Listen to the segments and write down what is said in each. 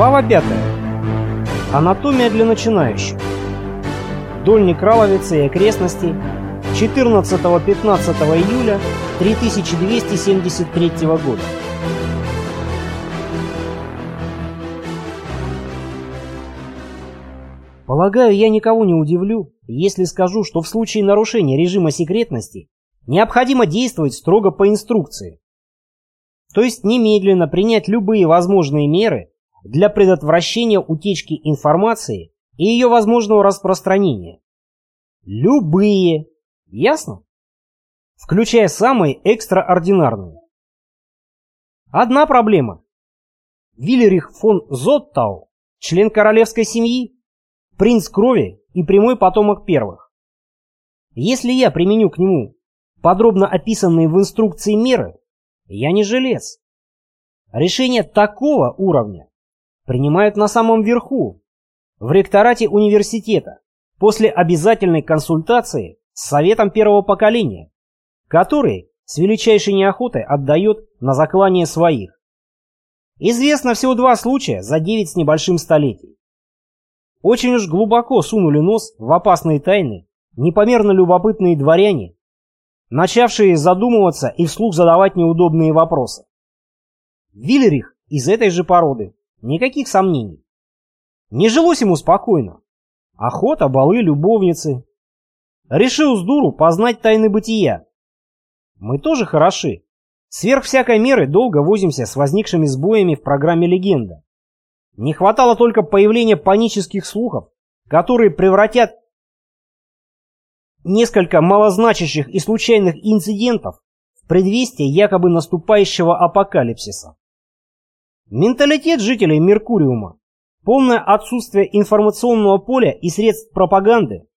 Глава 5. Анатомия для начинающих. Дольник Краловицы и окрестности 14-15 июля 3273 года. Полагаю, я никого не удивлю, если скажу, что в случае нарушения режима секретности необходимо действовать строго по инструкции. То есть немедленно принять любые возможные меры для предотвращения утечки информации и ее возможного распространения. Любые. Ясно? Включая самые экстраординарные. Одна проблема. Виллерих фон Зоттау, член королевской семьи, принц крови и прямой потомок первых. Если я применю к нему подробно описанные в инструкции меры, я не жилец. Решения такого уровня принимают на самом верху, в ректорате университета, после обязательной консультации с советом первого поколения, который с величайшей неохотой отдает на заклание своих. Известно всего два случая за девять с небольшим столетий. Очень уж глубоко сунули нос в опасные тайны непомерно любопытные дворяне, начавшие задумываться и вслух задавать неудобные вопросы. Виллерих из этой же породы, никаких сомнений. Не жилось ему спокойно. Охота, балы, любовницы. Решил с дуру познать тайны бытия. Мы тоже хороши. Сверх всякой меры долго возимся с возникшими сбоями в программе «Легенда». Не хватало только появления панических слухов, которые превратят несколько малозначащих и случайных инцидентов в предвестие якобы наступающего апокалипсиса. Менталитет жителей Меркуриума, полное отсутствие информационного поля и средств пропаганды,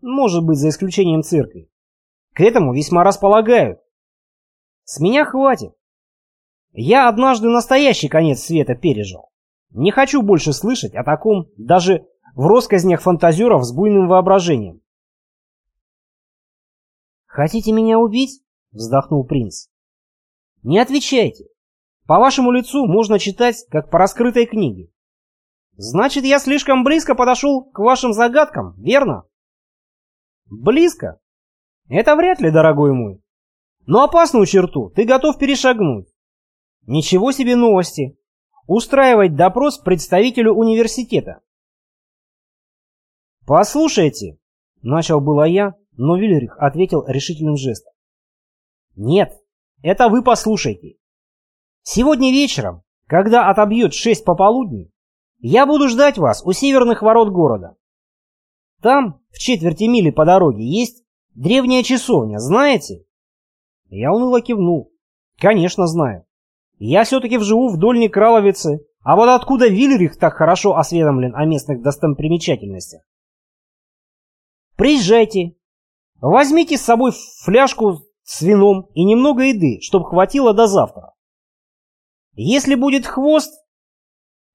может быть за исключением церкви, к этому весьма располагают. С меня хватит. Я однажды настоящий конец света пережил. Не хочу больше слышать о таком даже в россказнях фантазеров с буйным воображением. «Хотите меня убить?» — вздохнул принц. «Не отвечайте. По вашему лицу можно читать, как по раскрытой книге. Значит, я слишком близко подошел к вашим загадкам, верно?» «Близко? Это вряд ли, дорогой мой. Но опасную черту ты готов перешагнуть. Ничего себе новости. Устраивать допрос представителю университета. «Послушайте», — начал было я, но Вильрих ответил решительным жестом. «Нет, это вы послушайте. Сегодня вечером, когда отобьет шесть пополудни, я буду ждать вас у северных ворот города. Там, в четверти мили по дороге, есть древняя часовня, знаете?» Я уныло кивнул. «Конечно знаю. Я все-таки вживу в Дольней Краловице, а вот откуда Вильрих так хорошо осведомлен о местных достопримечательностях? Приезжайте, Возьмите с собой фляжку с вином и немного еды, чтобы хватило до завтра. Если будет хвост...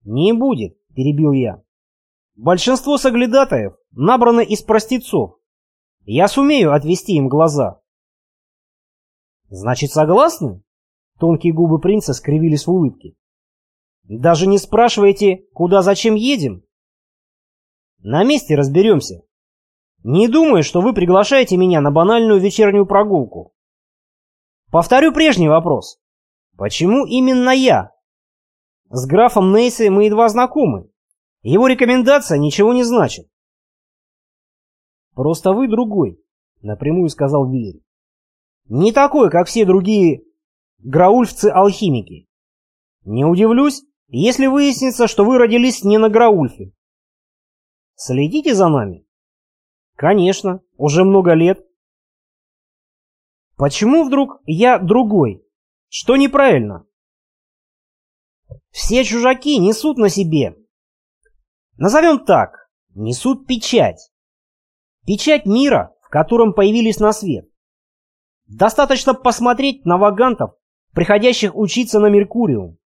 Не будет, перебил я. Большинство соглядатаев набрано из простецов. Я сумею отвести им глаза. Значит, согласны? Тонкие губы принца скривились в улыбке. Даже не спрашивайте, куда зачем едем? На месте разберемся. Не думаю, что вы приглашаете меня на банальную вечернюю прогулку. Повторю прежний вопрос. Почему именно я? С графом Нейси мы едва знакомы. Его рекомендация ничего не значит. Просто вы другой, напрямую сказал Вилли. Не такой, как все другие граульфцы-алхимики. Не удивлюсь, если выяснится, что вы родились не на Граульфе. Следите за нами. Конечно, уже много лет. Почему вдруг я другой? Что неправильно? Все чужаки несут на себе. Назовем так, несут печать. Печать мира, в котором появились на свет. Достаточно посмотреть на вагантов, приходящих учиться на Меркуриум.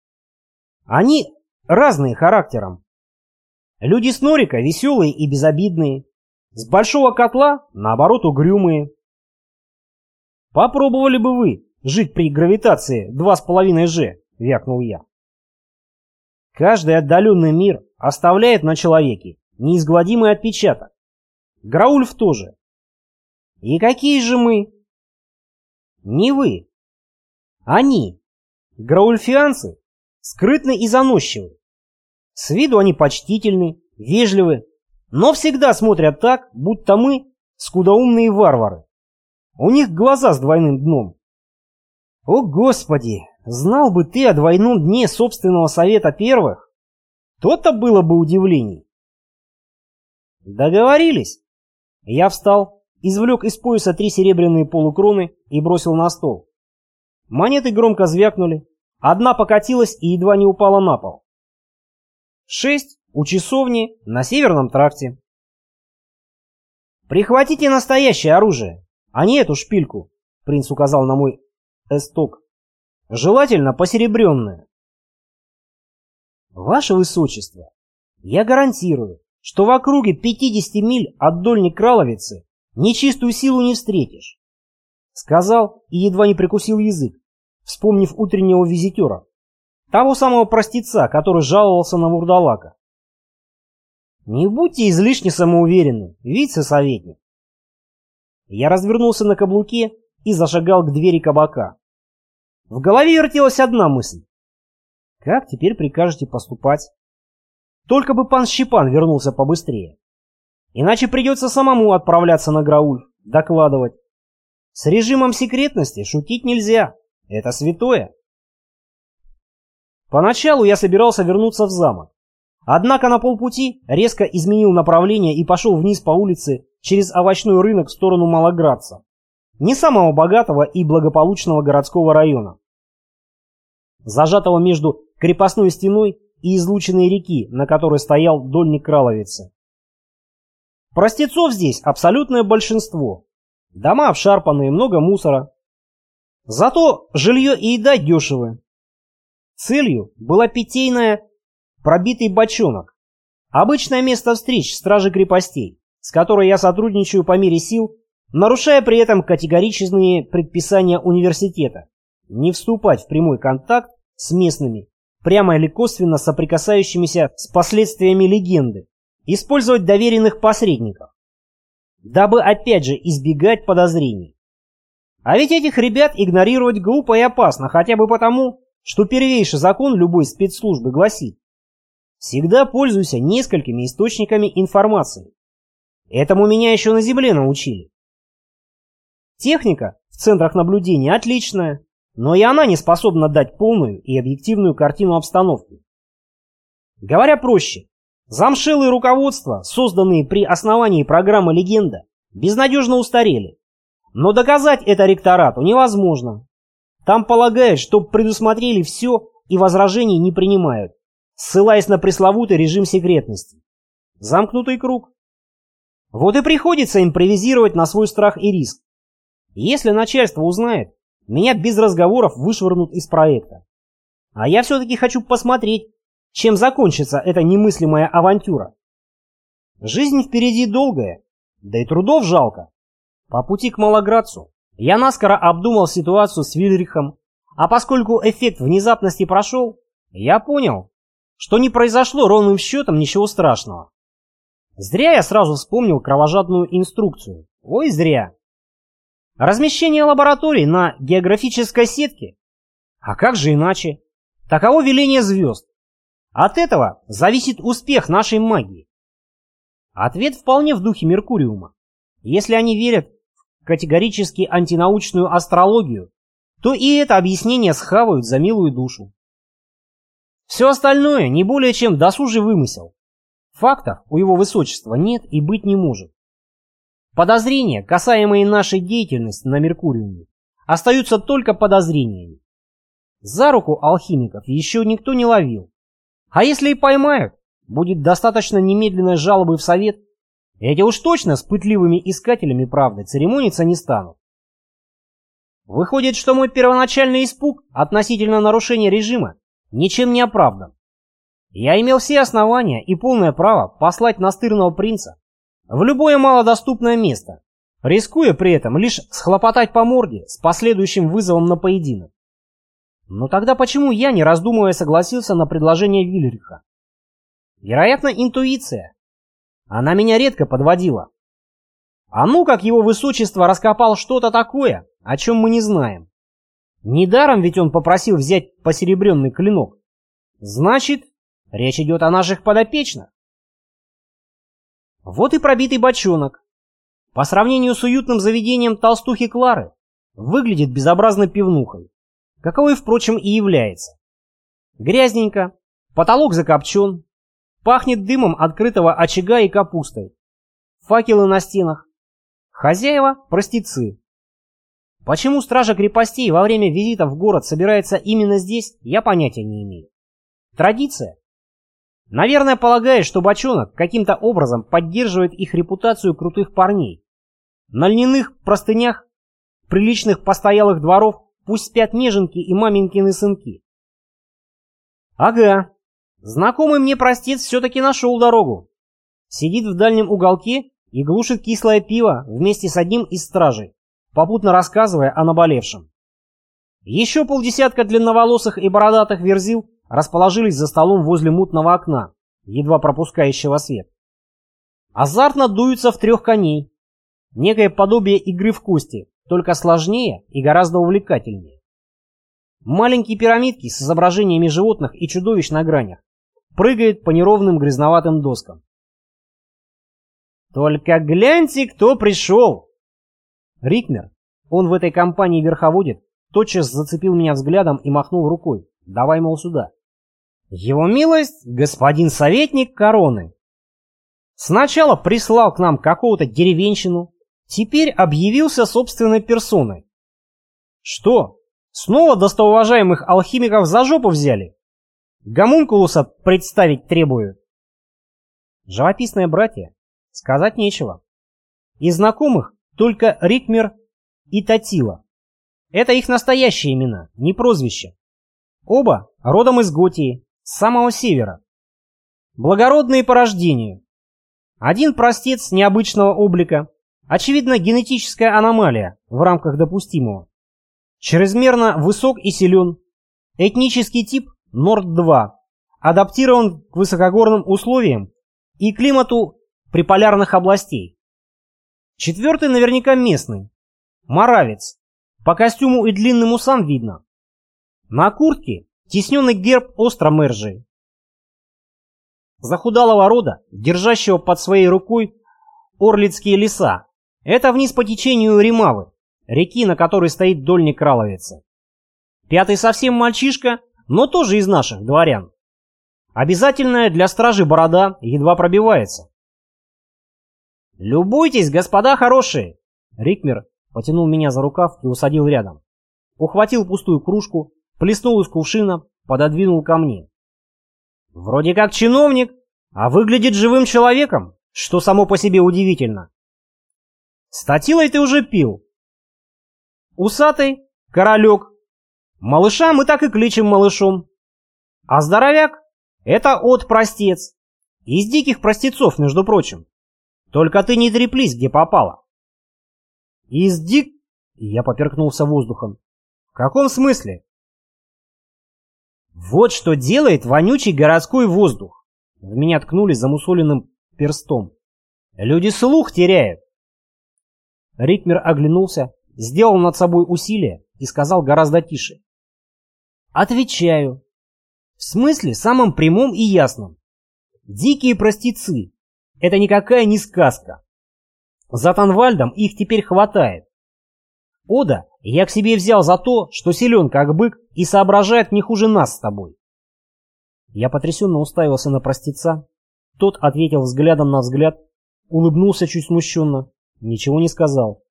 Они разные характером. Люди с Норика веселые и безобидные. С большого котла, наоборот, угрюмые. Попробовали бы вы жить при гравитации 2,5 G, вякнул я. Каждый отдаленный мир оставляет на человеке неизгладимый отпечаток. Граульф тоже. И какие же мы? Не вы. Они. Граульфианцы скрытны и заносчивы. С виду они почтительны, вежливы, но всегда смотрят так, будто мы скудоумные варвары. У них глаза с двойным дном. О, Господи, знал бы ты о двойном дне собственного совета первых, то-то было бы удивлений. Договорились. Я встал, извлек из пояса три серебряные полукроны и бросил на стол. Монеты громко звякнули, одна покатилась и едва не упала на пол. Шесть у часовни на северном тракте. «Прихватите настоящее оружие, а не эту шпильку», — принц указал на мой эсток. «Желательно посеребренное». «Ваше Высочество, я гарантирую, что в округе 50 миль от Дольни Краловицы нечистую силу не встретишь. Сказал и едва не прикусил язык, вспомнив утреннего визитера, того самого простеца, который жаловался на вурдалака. Не будьте излишне самоуверенны, вице-советник. Я развернулся на каблуке и зашагал к двери кабака. В голове вертелась одна мысль. Как теперь прикажете поступать? Только бы пан Щепан вернулся побыстрее. Иначе придется самому отправляться на Грауль, докладывать. С режимом секретности шутить нельзя. Это святое. Поначалу я собирался вернуться в замок. Однако на полпути резко изменил направление и пошел вниз по улице через овощной рынок в сторону Малоградца. Не самого богатого и благополучного городского района. Зажатого между крепостной стеной и излученной реки, на которой стоял дольник Краловицы. Простецов здесь абсолютное большинство. Дома обшарпанные, много мусора. Зато жилье и еда дешевы. Целью была питейная пробитый бочонок. Обычное место встреч стражи крепостей, с которой я сотрудничаю по мере сил, нарушая при этом категоричные предписания университета не вступать в прямой контакт с местными прямо или косвенно соприкасающимися с последствиями легенды, использовать доверенных посредников, дабы опять же избегать подозрений. А ведь этих ребят игнорировать глупо и опасно, хотя бы потому, что первейший закон любой спецслужбы гласит «Всегда пользуйся несколькими источниками информации». Этому меня еще на Земле научили. Техника в центрах наблюдения отличная, но и она не способна дать полную и объективную картину обстановки. Говоря проще, замшелые руководства, созданные при основании программы «Легенда», безнадежно устарели. Но доказать это ректорату невозможно. Там полагают, что предусмотрели все и возражений не принимают, ссылаясь на пресловутый режим секретности. Замкнутый круг. Вот и приходится импровизировать на свой страх и риск. Если начальство узнает, меня без разговоров вышвырнут из проекта. А я все-таки хочу посмотреть, чем закончится эта немыслимая авантюра. Жизнь впереди долгая, да и трудов жалко. По пути к Малоградцу я наскоро обдумал ситуацию с Вильрихом, а поскольку эффект внезапности прошел, я понял, что не произошло ровным счетом ничего страшного. Зря я сразу вспомнил кровожадную инструкцию. Ой, зря. Размещение лабораторий на географической сетке? А как же иначе? Таково веление звезд. От этого зависит успех нашей магии. Ответ вполне в духе Меркуриума. Если они верят в категорически антинаучную астрологию, то и это объяснение схавают за милую душу. Все остальное не более чем досужий вымысел. Фактов у его высочества нет и быть не может. Подозрения, касаемые нашей деятельности на Меркуриуме, остаются только подозрениями. За руку алхимиков еще никто не ловил. А если и поймают, будет достаточно немедленной жалобы в совет. Эти уж точно с пытливыми искателями правды церемониться не станут. Выходит, что мой первоначальный испуг относительно нарушения режима ничем не оправдан. Я имел все основания и полное право послать настырного принца в любое малодоступное место, рискуя при этом лишь схлопотать по морде с последующим вызовом на поединок. Но тогда почему я, не раздумывая, согласился на предложение Вильриха? Вероятно, интуиция. Она меня редко подводила. А ну, как его высочество раскопал что-то такое, о чем мы не знаем. Недаром ведь он попросил взять посеребренный клинок. Значит, речь идет о наших подопечных. Вот и пробитый бочонок. По сравнению с уютным заведением толстухи Клары, выглядит безобразно пивнухой, каковой, впрочем, и является. Грязненько, потолок закопчен, пахнет дымом открытого очага и капустой, факелы на стенах, хозяева – простецы. Почему стража крепостей во время визита в город собирается именно здесь, я понятия не имею. Традиция? Наверное, полагает, что бочонок каким-то образом поддерживает их репутацию крутых парней. На льняных простынях приличных постоялых дворов пусть спят неженки и маменькины сынки. Ага, знакомый мне простец все-таки нашел дорогу. Сидит в дальнем уголке и глушит кислое пиво вместе с одним из стражей, попутно рассказывая о наболевшем. Еще полдесятка длинноволосых и бородатых верзил расположились за столом возле мутного окна, едва пропускающего свет. Азартно дуются в трех коней. Некое подобие игры в кости, только сложнее и гораздо увлекательнее. Маленькие пирамидки с изображениями животных и чудовищ на гранях прыгают по неровным грязноватым доскам. «Только гляньте, кто пришел!» Рикмер, он в этой компании верховодит, тотчас зацепил меня взглядом и махнул рукой. «Давай, мол, сюда». «Его милость, господин советник короны!» Сначала прислал к нам какого-то деревенщину, теперь объявился собственной персоной. Что, снова достоуважаемых алхимиков за жопу взяли? Гомункулуса представить требуют. Живописные братья, сказать нечего. Из знакомых только Рикмер и Татила. Это их настоящие имена, не прозвища. Оба родом из Готии, с самого севера. Благородные по рождению. Один простец необычного облика, Очевидно, генетическая аномалия в рамках допустимого. Чрезмерно высок и силен. Этнический тип Норд-2. Адаптирован к высокогорным условиям и климату приполярных областей. Четвертый наверняка местный. Моравец. По костюму и длинным усам видно. На куртке тесненный герб Остромержи. Захудалого рода, держащего под своей рукой Орлицкие леса, это вниз по течению Римавы, реки, на которой стоит дольник Краловицы. Пятый совсем мальчишка, но тоже из наших дворян. Обязательная для стражи борода едва пробивается. «Любуйтесь, господа хорошие!» Рикмер потянул меня за рукав и усадил рядом. Ухватил пустую кружку, плеснул из кувшина, пододвинул ко мне. «Вроде как чиновник, а выглядит живым человеком, что само по себе удивительно. Статилой ты уже пил. Усатый, королек. Малыша мы так и кличем малышом. А здоровяк — это от простец. Из диких простецов, между прочим. Только ты не треплись, где попало. Из дик... Я поперкнулся воздухом. В каком смысле? Вот что делает вонючий городской воздух. В меня ткнули замусоленным перстом. Люди слух теряют. Ритмер оглянулся, сделал над собой усилие и сказал гораздо тише. «Отвечаю. В смысле самым прямом и ясном. Дикие простецы. Это никакая не сказка. За Танвальдом их теперь хватает. Ода я к себе взял за то, что силен как бык и соображает не хуже нас с тобой. Я потрясенно уставился на простеца. Тот ответил взглядом на взгляд, улыбнулся чуть смущенно Ничего не сказал.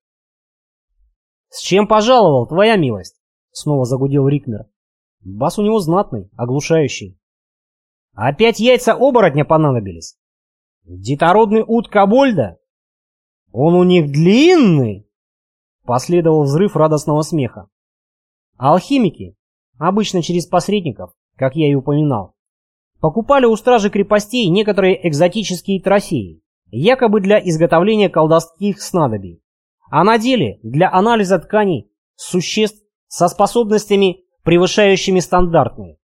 «С чем пожаловал, твоя милость?» Снова загудел Рикмер. Бас у него знатный, оглушающий. «Опять яйца оборотня понадобились? Детородный ут Кабольда? Он у них длинный!» Последовал взрыв радостного смеха. Алхимики, обычно через посредников, как я и упоминал, покупали у стражи крепостей некоторые экзотические трофеи якобы для изготовления колдовских снадобий, а на деле для анализа тканей существ со способностями превышающими стандартные.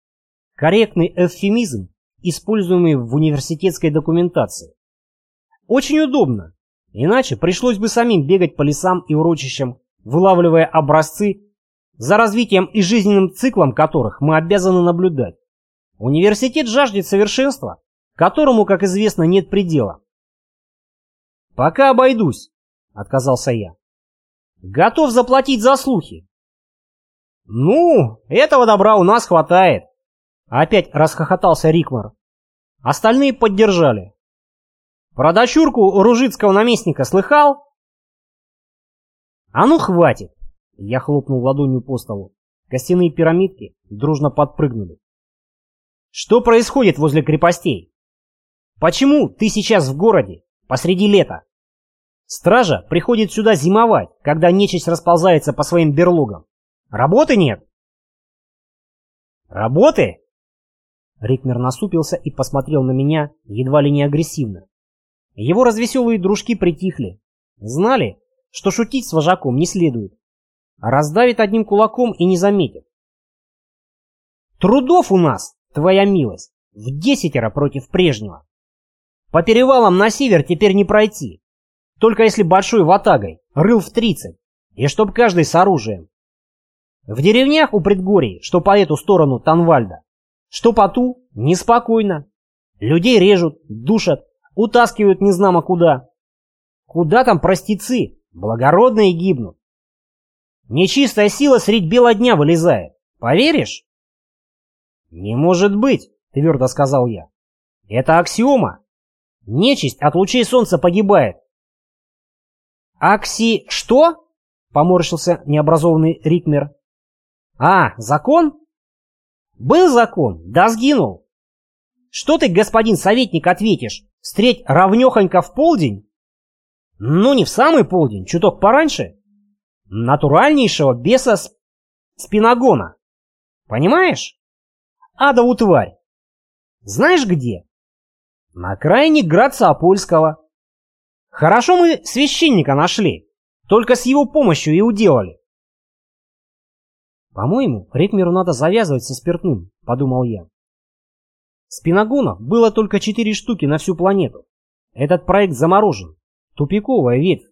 Корректный эвфемизм, используемый в университетской документации. Очень удобно, иначе пришлось бы самим бегать по лесам и урочищам, вылавливая образцы, за развитием и жизненным циклом которых мы обязаны наблюдать. Университет жаждет совершенства, которому, как известно, нет предела. «Пока обойдусь», — отказался я. «Готов заплатить за слухи». «Ну, этого добра у нас хватает», — опять расхохотался Рикмар. Остальные поддержали. «Про дочурку ружицкого наместника слыхал?» «А ну хватит!» — я хлопнул ладонью по столу. Костяные пирамидки дружно подпрыгнули. «Что происходит возле крепостей? Почему ты сейчас в городе, посреди лета?» Стража приходит сюда зимовать, когда нечисть расползается по своим берлогам. Работы нет. Работы? Рикмер насупился и посмотрел на меня едва ли не агрессивно. Его развеселые дружки притихли. Знали, что шутить с вожаком не следует. Раздавит одним кулаком и не заметит. Трудов у нас, твоя милость, в десятеро против прежнего. По перевалам на север теперь не пройти. Только если большой ватагой, рыл в 30, и чтоб каждый с оружием. В деревнях у предгорий, что по эту сторону Танвальда, что по ту, неспокойно. Людей режут, душат, утаскивают незнамо куда. Куда там простецы, благородные гибнут. Нечистая сила средь бела дня вылезает. Поверишь? Не может быть, твердо сказал я. Это аксиома. Нечисть от лучей солнца погибает, «Акси... что?» — поморщился необразованный Рикмер. «А, закон?» «Был закон, да сгинул. Что ты, господин советник, ответишь? Встреть равнехонько в полдень?» «Ну, не в самый полдень, чуток пораньше. Натуральнейшего беса сп... спиногона. Понимаешь? Адову тварь. Знаешь где? На окраине Граца Апольского. Хорошо мы священника нашли. Только с его помощью и уделали. По-моему, Ритмеру надо завязывать со спиртным, подумал я. Спиногонов было только четыре штуки на всю планету. Этот проект заморожен. Тупиковая ветвь.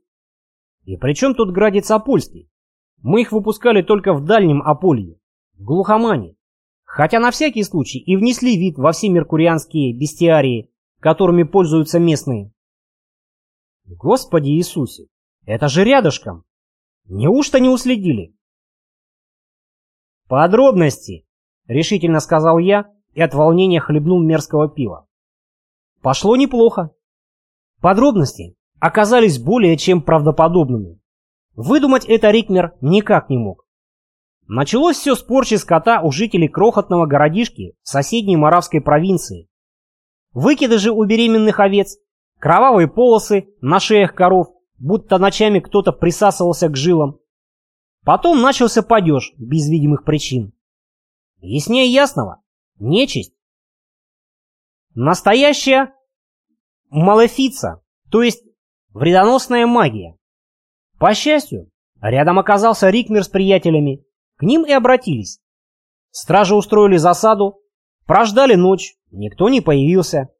И при чем тут градец Апольский? Мы их выпускали только в дальнем Аполье, в глухомане. Хотя на всякий случай и внесли вид во все меркурианские бестиарии, которыми пользуются местные. Господи Иисусе, это же рядышком. Неужто не уследили? Подробности, решительно сказал я и от волнения хлебнул мерзкого пива. Пошло неплохо. Подробности оказались более чем правдоподобными. Выдумать это Рикмер никак не мог. Началось все с порчи скота у жителей крохотного городишки в соседней Моравской провинции. Выкидыши у беременных овец Кровавые полосы на шеях коров, будто ночами кто-то присасывался к жилам. Потом начался падеж без видимых причин. Яснее ясного, нечисть. Настоящая малефица, то есть вредоносная магия. По счастью, рядом оказался Рикмер с приятелями. К ним и обратились. Стражи устроили засаду, прождали ночь, никто не появился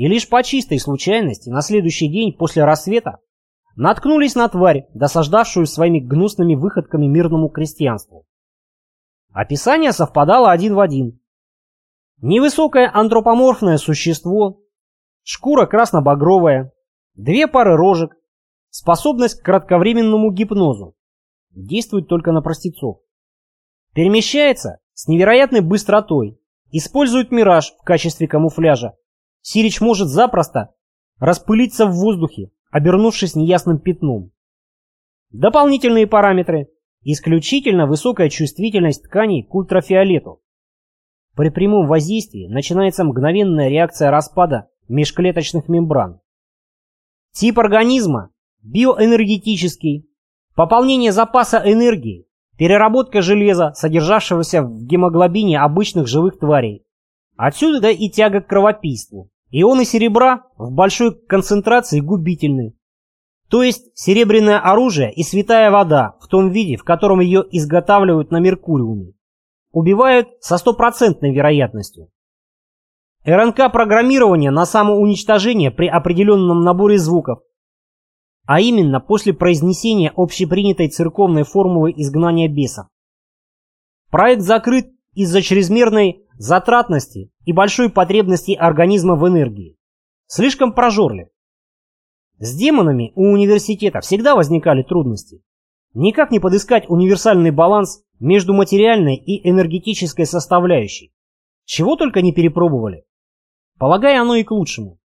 и лишь по чистой случайности на следующий день после рассвета наткнулись на тварь, досаждавшую своими гнусными выходками мирному крестьянству. Описание совпадало один в один. Невысокое антропоморфное существо, шкура красно-багровая, две пары рожек, способность к кратковременному гипнозу, действует только на простецов. Перемещается с невероятной быстротой, использует мираж в качестве камуфляжа Сирич может запросто распылиться в воздухе, обернувшись неясным пятном. Дополнительные параметры. Исключительно высокая чувствительность тканей к ультрафиолету. При прямом воздействии начинается мгновенная реакция распада межклеточных мембран. Тип организма – биоэнергетический. Пополнение запаса энергии, переработка железа, содержавшегося в гемоглобине обычных живых тварей, Отсюда да и тяга к кровопийству. Ионы серебра в большой концентрации губительны. То есть серебряное оружие и святая вода в том виде, в котором ее изготавливают на Меркуриуме. Убивают со стопроцентной вероятностью. РНК-программирование на самоуничтожение при определенном наборе звуков, а именно после произнесения общепринятой церковной формулы изгнания бесов. Проект закрыт из-за чрезмерной затратности и большой потребности организма в энергии. Слишком прожорлив. С демонами у университета всегда возникали трудности. Никак не подыскать универсальный баланс между материальной и энергетической составляющей. Чего только не перепробовали. Полагаю, оно и к лучшему.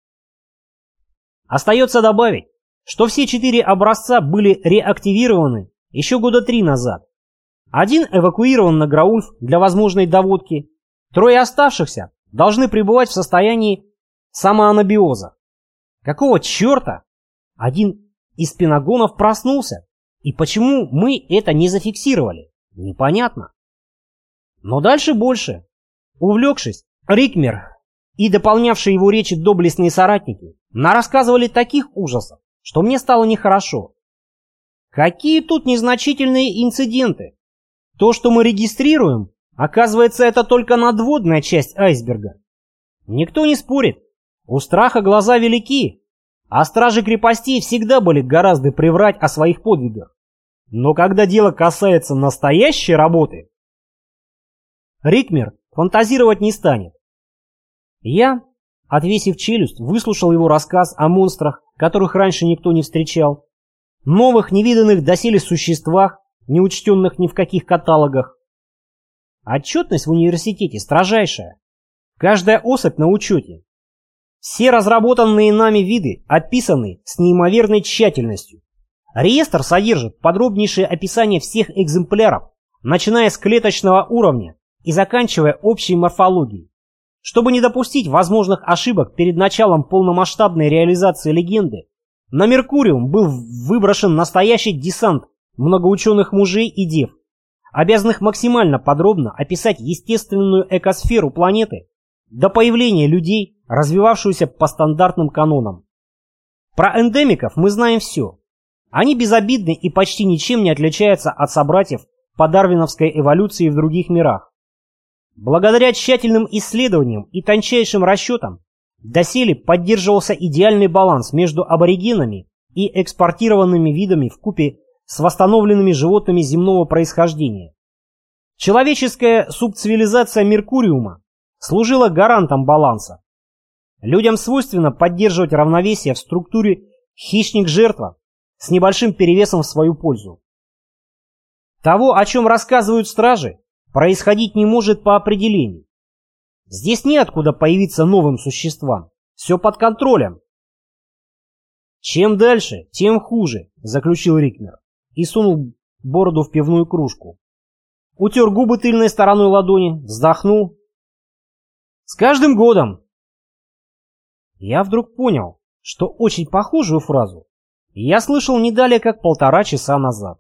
Остается добавить, что все четыре образца были реактивированы еще года три назад. Один эвакуирован на Граульф для возможной доводки, трое оставшихся должны пребывать в состоянии самоанабиоза. Какого черта один из пенагонов проснулся, и почему мы это не зафиксировали, непонятно. Но дальше больше. Увлекшись, Рикмер и дополнявшие его речи доблестные соратники нарассказывали таких ужасов, что мне стало нехорошо. Какие тут незначительные инциденты? То, что мы регистрируем, оказывается, это только надводная часть айсберга. Никто не спорит. У страха глаза велики, а стражи крепостей всегда были гораздо приврать о своих подвигах. Но когда дело касается настоящей работы, Рикмер фантазировать не станет. Я, отвесив челюсть, выслушал его рассказ о монстрах, которых раньше никто не встречал, новых невиданных доселе существах, не учтенных ни в каких каталогах. Отчетность в университете строжайшая. Каждая особь на учете. Все разработанные нами виды описаны с неимоверной тщательностью. Реестр содержит подробнейшее описание всех экземпляров, начиная с клеточного уровня и заканчивая общей морфологией. Чтобы не допустить возможных ошибок перед началом полномасштабной реализации легенды, на Меркуриум был выброшен настоящий десант многоученых мужей и дев, обязанных максимально подробно описать естественную экосферу планеты до появления людей, развивавшуюся по стандартным канонам. Про эндемиков мы знаем все. Они безобидны и почти ничем не отличаются от собратьев по дарвиновской эволюции в других мирах. Благодаря тщательным исследованиям и тончайшим расчетам доселе поддерживался идеальный баланс между аборигенами и экспортированными видами в купе с восстановленными животными земного происхождения. Человеческая субцивилизация Меркуриума служила гарантом баланса. Людям свойственно поддерживать равновесие в структуре хищник-жертва с небольшим перевесом в свою пользу. Того, о чем рассказывают стражи, происходить не может по определению. Здесь неоткуда появиться новым существам. Все под контролем. «Чем дальше, тем хуже», — заключил Рикмер и сунул бороду в пивную кружку. Утер губы тыльной стороной ладони, вздохнул. «С каждым годом!» Я вдруг понял, что очень похожую фразу я слышал не далее, как полтора часа назад.